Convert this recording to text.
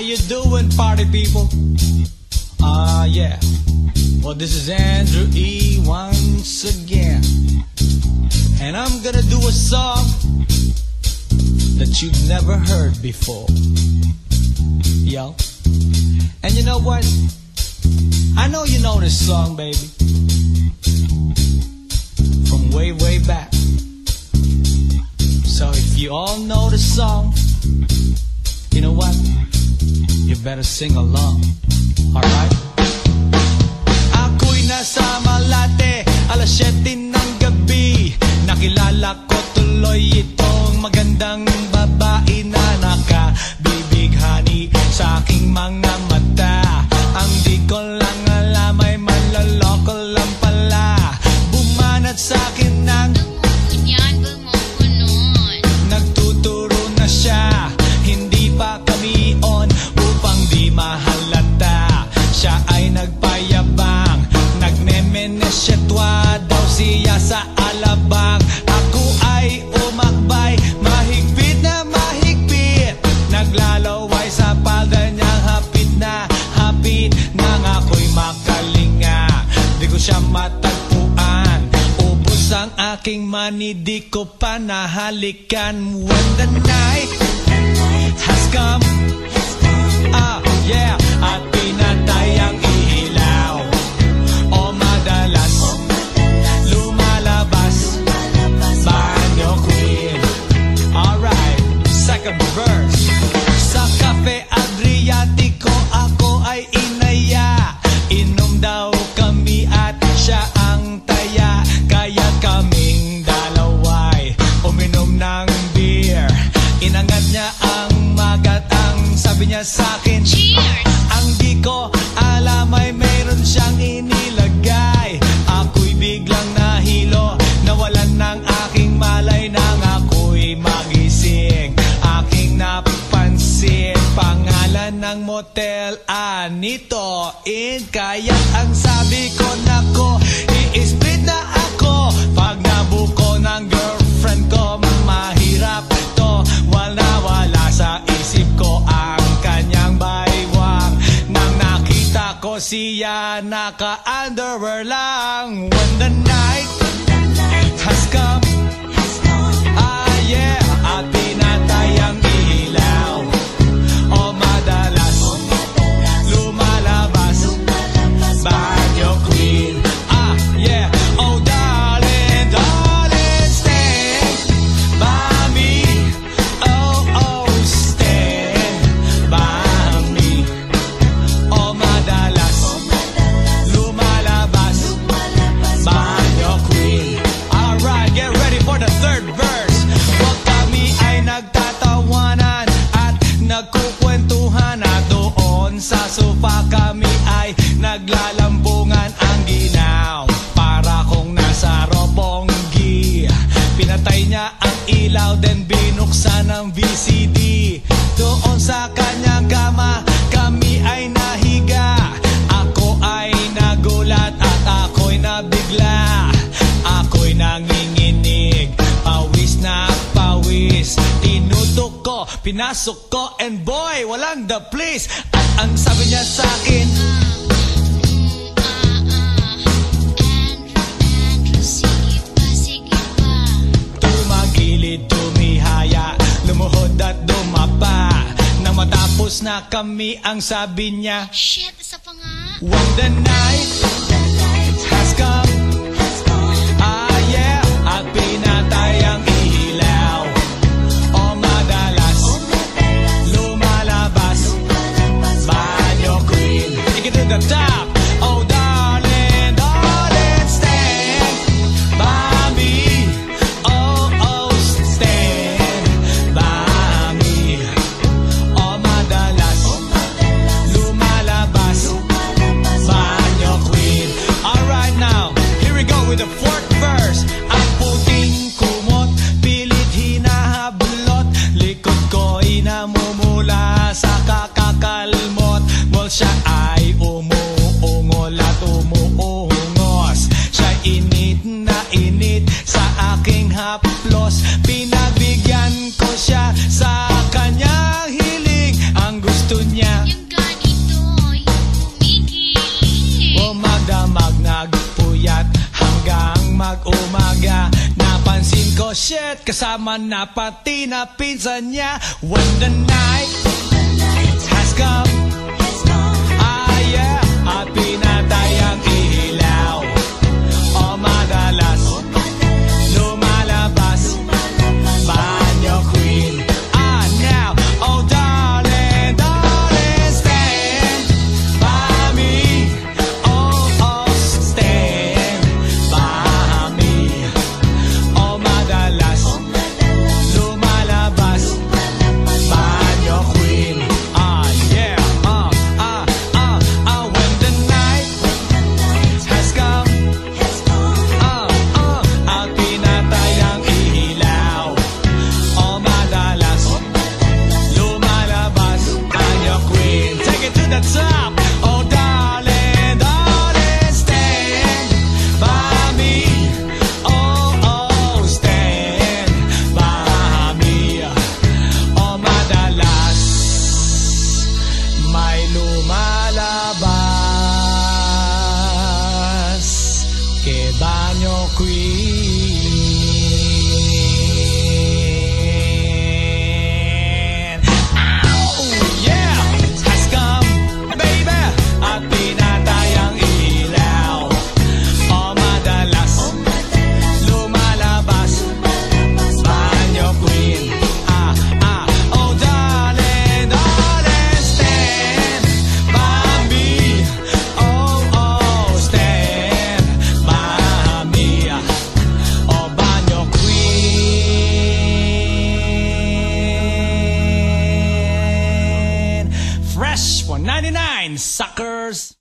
you doing, party people? Ah, uh, yeah. Well, this is Andrew E. once again. And I'm gonna do a song that you've never heard before. Yo. And you know what? I know you know this song, baby. From way, way back. So if you all know the song, you know what? You better sing along. Alright? Ako'y nasa Malate, alas 7 ng gabi Nakilala ko tuloy itong Nagmemenesyetwa daw siya sa alabang. Ako ay umakbay. Mahigpit na mahigpit. Naglalaway sa palda niyang hapit na Hapit. Nang ako'y makalinga. Di ko siya matagpuan. Ubus ang aking money. Di ko pa nahalikan. When the night has come. Ah, yeah. At sabi niya sa akin ang di ko alam ay mayroon siyang inilagay. Ako'y biglang nahilo Nawalan ng aking malay nang ako'y magising. Aking napansin Pangalan ng motel Anito In. Kaya ang sabi ko nako I-split ko siya Naka-underwear lang ay Naglalambungan ang ginaw. Para kung nasa robonggi. Pinatay niya ang ilaw Then binuksan ang VCD Doon sa kanyang kama Kami ay nahiga. Ako ay nagulat At ako'y nabigla. Ako'y nanginginig. Pawis na pawis. Tinutok ko, pinasok ko And boy, walang the place. At ang sabi niya sa akin at dumapa Nang matapos na kami Ang sabi niya Shit, isa pa nga. When the night init sa aking haplos. Pinabigyan ko siya sa kanyang hiling Ang gusto niya. Yung ganito'y umigiling Umagdamag, nagpuyat hanggang mag-umaga. Napansin ko, shit, kasama na pati na pinsan niya. When the night has come, has come. ah yeah. Suckers